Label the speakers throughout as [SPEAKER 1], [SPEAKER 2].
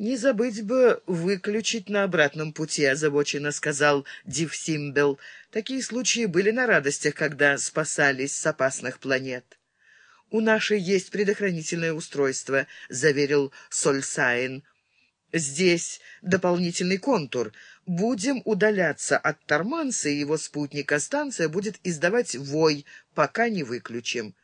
[SPEAKER 1] «Не забыть бы выключить на обратном пути», — озабоченно сказал Див Симбел. «Такие случаи были на радостях, когда спасались с опасных планет». «У нашей есть предохранительное устройство», — заверил Сольсайн. «Здесь дополнительный контур. Будем удаляться от Торманса и его спутника. Станция будет издавать вой, пока не выключим».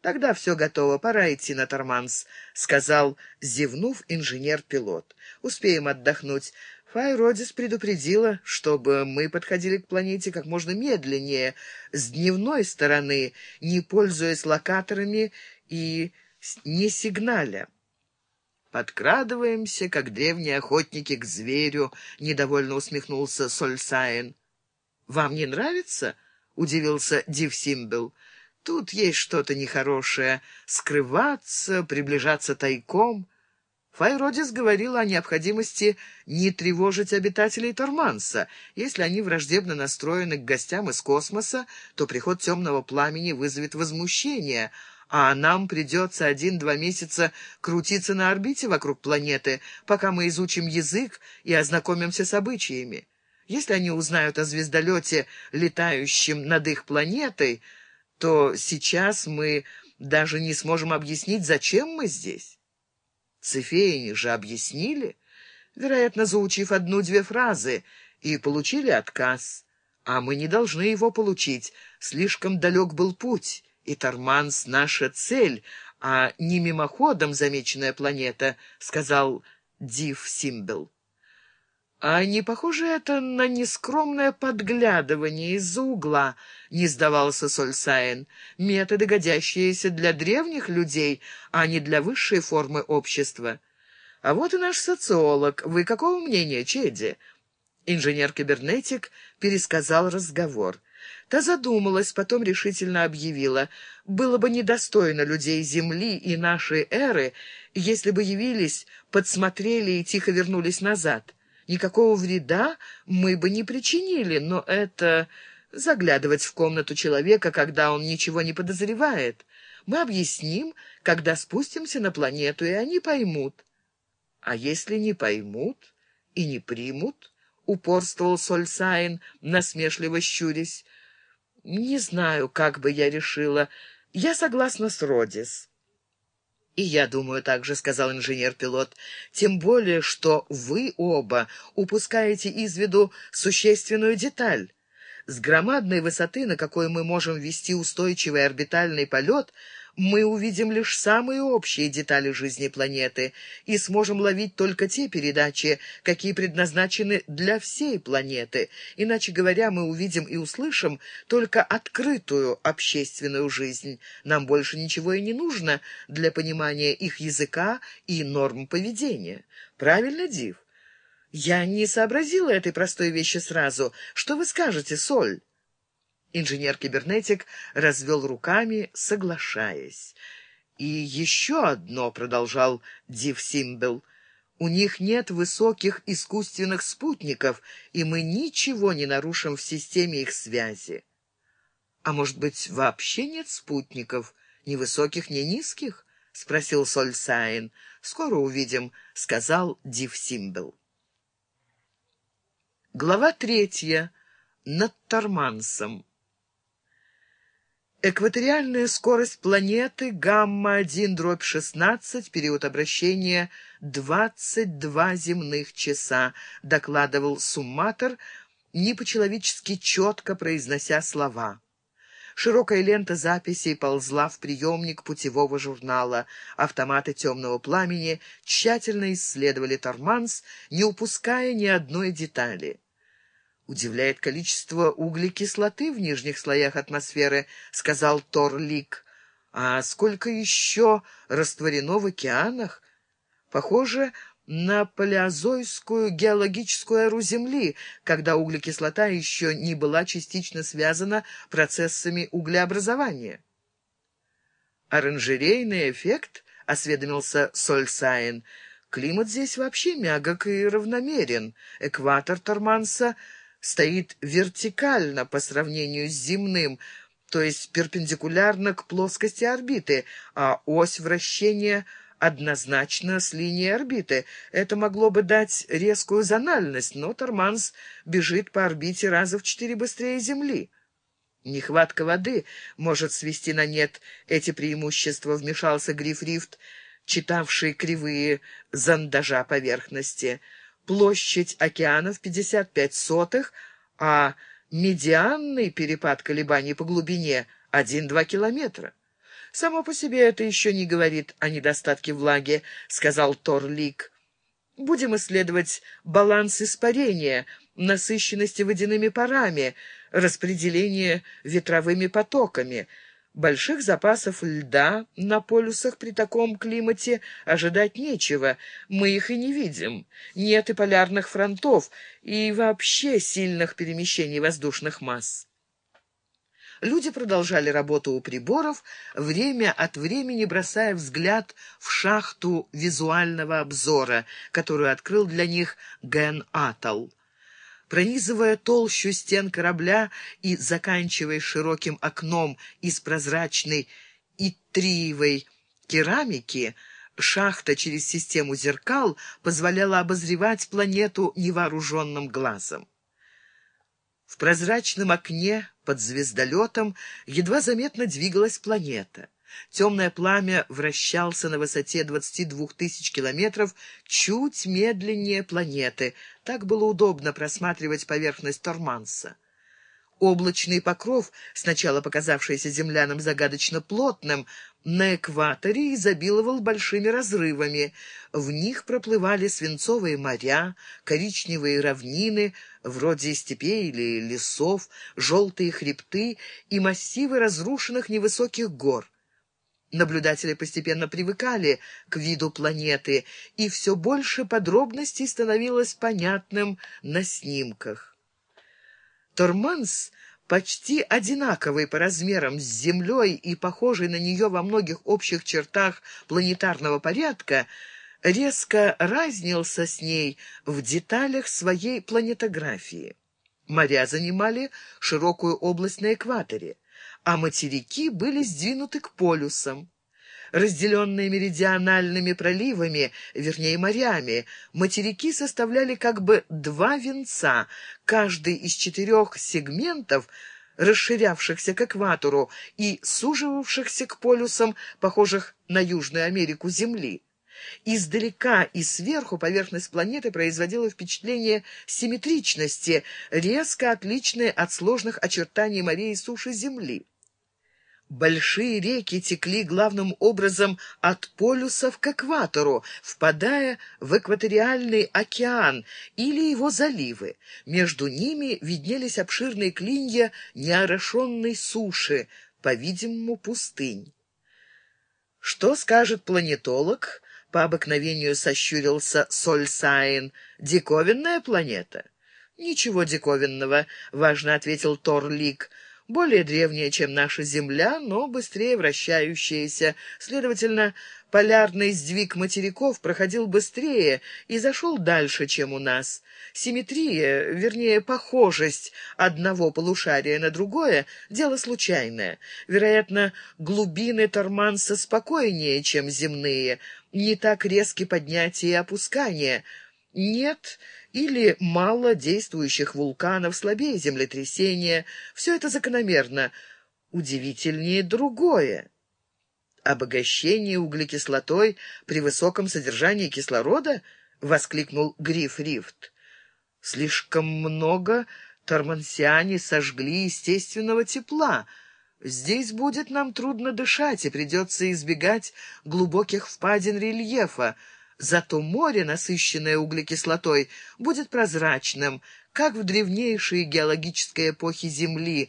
[SPEAKER 1] «Тогда все готово, пора идти на Торманс», — сказал, зевнув инженер-пилот. «Успеем отдохнуть. Файродис предупредила, чтобы мы подходили к планете как можно медленнее, с дневной стороны, не пользуясь локаторами и не сигналя». «Подкрадываемся, как древние охотники к зверю», — недовольно усмехнулся Сольсайн. «Вам не нравится?» — удивился Див Симбел. Тут есть что-то нехорошее. Скрываться, приближаться тайком. Файродис говорил о необходимости не тревожить обитателей Торманса. Если они враждебно настроены к гостям из космоса, то приход темного пламени вызовет возмущение, а нам придется один-два месяца крутиться на орбите вокруг планеты, пока мы изучим язык и ознакомимся с обычаями. Если они узнают о звездолете, летающем над их планетой, то сейчас мы даже не сможем объяснить, зачем мы здесь. Цефеяне же объяснили, вероятно, заучив одну-две фразы, и получили отказ. А мы не должны его получить, слишком далек был путь, и Торманс — наша цель, а не мимоходом замеченная планета, — сказал Див Симбел. «А не похоже это на нескромное подглядывание из-за угла?» — не сдавался Сольсайн. «Методы, годящиеся для древних людей, а не для высшей формы общества. А вот и наш социолог. Вы какого мнения, Чеди?» Инженер-кибернетик пересказал разговор. Та задумалась, потом решительно объявила. «Было бы недостойно людей Земли и нашей эры, если бы явились, подсмотрели и тихо вернулись назад». Никакого вреда мы бы не причинили, но это заглядывать в комнату человека, когда он ничего не подозревает. Мы объясним, когда спустимся на планету, и они поймут. А если не поймут и не примут, упорствовал Сольсайн, насмешливо щурясь. Не знаю, как бы я решила. Я согласна с Родис. «И я думаю так же», — сказал инженер-пилот. «Тем более, что вы оба упускаете из виду существенную деталь. С громадной высоты, на какой мы можем вести устойчивый орбитальный полет, мы увидим лишь самые общие детали жизни планеты и сможем ловить только те передачи, какие предназначены для всей планеты. Иначе говоря, мы увидим и услышим только открытую общественную жизнь. Нам больше ничего и не нужно для понимания их языка и норм поведения. Правильно, Див? Я не сообразила этой простой вещи сразу. Что вы скажете, Соль? Инженер-кибернетик развел руками, соглашаясь. «И еще одно», — продолжал Див Симбел, — «у них нет высоких искусственных спутников, и мы ничего не нарушим в системе их связи». «А может быть, вообще нет спутников, ни высоких, ни низких?» — спросил Сольсайн. «Скоро увидим», — сказал Див Симбел. Глава третья. Над Тормансом. Экваториальная скорость планеты гамма-1-16, период обращения 22 земных часа, докладывал сумматор, не по-человечески четко произнося слова. Широкая лента записей ползла в приемник путевого журнала. Автоматы темного пламени тщательно исследовали Торманс, не упуская ни одной детали. «Удивляет количество углекислоты в нижних слоях атмосферы», — сказал Торлик. «А сколько еще растворено в океанах? Похоже на палеозойскую геологическую эру Земли, когда углекислота еще не была частично связана процессами углеобразования». «Оранжерейный эффект?» — осведомился Сольсайн. «Климат здесь вообще мягок и равномерен. Экватор Торманса — стоит вертикально по сравнению с земным, то есть перпендикулярно к плоскости орбиты, а ось вращения однозначно с линии орбиты. Это могло бы дать резкую зональность, но Торманс бежит по орбите раза в четыре быстрее Земли. Нехватка воды может свести на нет эти преимущества, вмешался Грифрифт, читавший кривые зондажа поверхности. Площадь океанов 55 сотых, а медианный перепад колебаний по глубине 1-2 километра. «Само по себе это еще не говорит о недостатке влаги», — сказал Торлик. «Будем исследовать баланс испарения, насыщенности водяными парами, распределение ветровыми потоками». Больших запасов льда на полюсах при таком климате ожидать нечего. Мы их и не видим. Нет и полярных фронтов, и вообще сильных перемещений воздушных масс. Люди продолжали работу у приборов, время от времени бросая взгляд в шахту визуального обзора, которую открыл для них Ген Атал. Пронизывая толщу стен корабля и заканчивая широким окном из прозрачной итриевой керамики, шахта через систему зеркал позволяла обозревать планету невооруженным глазом. В прозрачном окне под звездолетом едва заметно двигалась планета. Темное пламя вращался на высоте 22 тысяч километров чуть медленнее планеты. Так было удобно просматривать поверхность Торманса. Облачный покров, сначала показавшийся землянам загадочно плотным, на экваторе изобиловал большими разрывами. В них проплывали свинцовые моря, коричневые равнины, вроде степей или лесов, желтые хребты и массивы разрушенных невысоких гор. Наблюдатели постепенно привыкали к виду планеты, и все больше подробностей становилось понятным на снимках. Торманс, почти одинаковый по размерам с Землей и похожий на нее во многих общих чертах планетарного порядка, резко разнился с ней в деталях своей планетографии. Моря занимали широкую область на экваторе, а материки были сдвинуты к полюсам разделенные меридиональными проливами, вернее морями. Материки составляли как бы два венца, каждый из четырех сегментов расширявшихся к экватору и суживавшихся к полюсам, похожих на Южную Америку Земли. Издалека и сверху поверхность планеты производила впечатление симметричности, резко отличное от сложных очертаний морей и суши Земли. Большие реки текли главным образом от полюсов к экватору, впадая в экваториальный океан или его заливы. Между ними виднелись обширные клинья неорошенной суши, по-видимому, пустынь. «Что скажет планетолог?» — по обыкновению сощурился Сольсайн. «Диковинная планета?» «Ничего диковинного», — важно ответил Торлик более древняя, чем наша Земля, но быстрее вращающаяся. Следовательно, полярный сдвиг материков проходил быстрее и зашел дальше, чем у нас. Симметрия, вернее, похожесть одного полушария на другое — дело случайное. Вероятно, глубины Торманса спокойнее, чем земные, не так резки поднятия и опускания. Нет или мало действующих вулканов, слабее землетрясения. Все это закономерно. Удивительнее другое. «Обогащение углекислотой при высоком содержании кислорода?» — воскликнул Гриф Рифт. «Слишком много тормансиане сожгли естественного тепла. Здесь будет нам трудно дышать, и придется избегать глубоких впадин рельефа. Зато море, насыщенное углекислотой, будет прозрачным, как в древнейшей геологической эпохе Земли,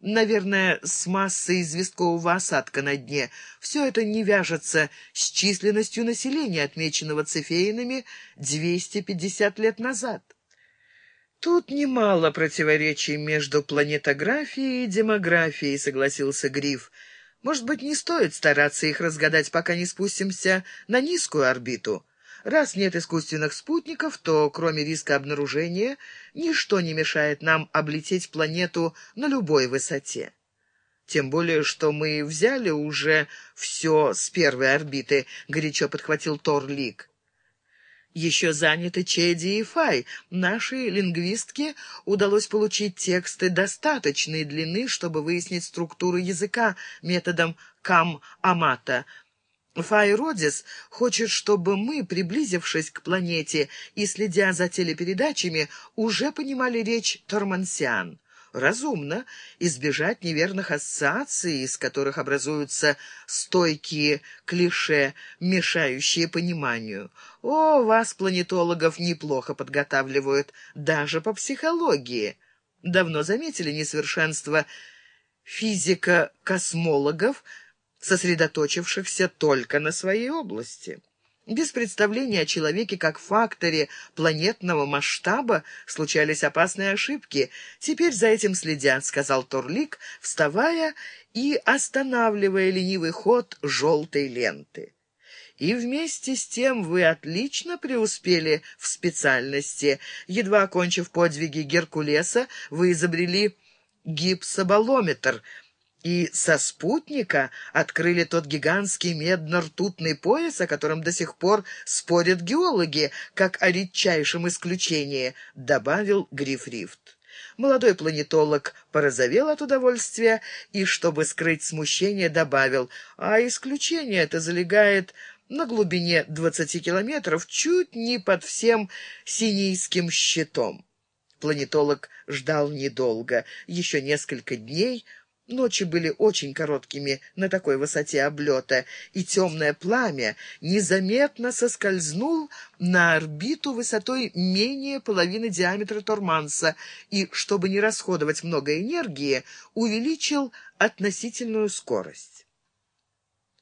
[SPEAKER 1] наверное, с массой известкового осадка на дне. Все это не вяжется с численностью населения, отмеченного цефеинами 250 лет назад. Тут немало противоречий между планетографией и демографией, согласился Гриф. Может быть, не стоит стараться их разгадать, пока не спустимся на низкую орбиту. Раз нет искусственных спутников, то, кроме риска обнаружения, ничто не мешает нам облететь планету на любой высоте. Тем более, что мы взяли уже все с первой орбиты, — горячо подхватил Торлик. Еще заняты Чеди и Фай. Нашей лингвистке удалось получить тексты достаточной длины, чтобы выяснить структуру языка методом кам-амата. Фай Родис хочет, чтобы мы, приблизившись к планете и следя за телепередачами, уже понимали речь тормансиан разумно избежать неверных ассоциаций, из которых образуются стойкие клише, мешающие пониманию. О, вас, планетологов, неплохо подготавливают, даже по психологии. Давно заметили несовершенство физика-космологов, сосредоточившихся только на своей области. Без представления о человеке как факторе планетного масштаба случались опасные ошибки. Теперь за этим следят, сказал Торлик, вставая и останавливая ленивый ход желтой ленты. И вместе с тем вы отлично преуспели в специальности. Едва окончив подвиги Геркулеса, вы изобрели гипсобалометр — и со спутника открыли тот гигантский медно-ртутный пояс, о котором до сих пор спорят геологи, как о редчайшем исключении, добавил Грифрифт. Молодой планетолог порозовел от удовольствия и, чтобы скрыть смущение, добавил, а исключение это залегает на глубине двадцати километров, чуть не под всем синийским щитом. Планетолог ждал недолго, еще несколько дней — Ночи были очень короткими на такой высоте облета, и темное пламя незаметно соскользнул на орбиту высотой менее половины диаметра Торманса и, чтобы не расходовать много энергии, увеличил относительную скорость.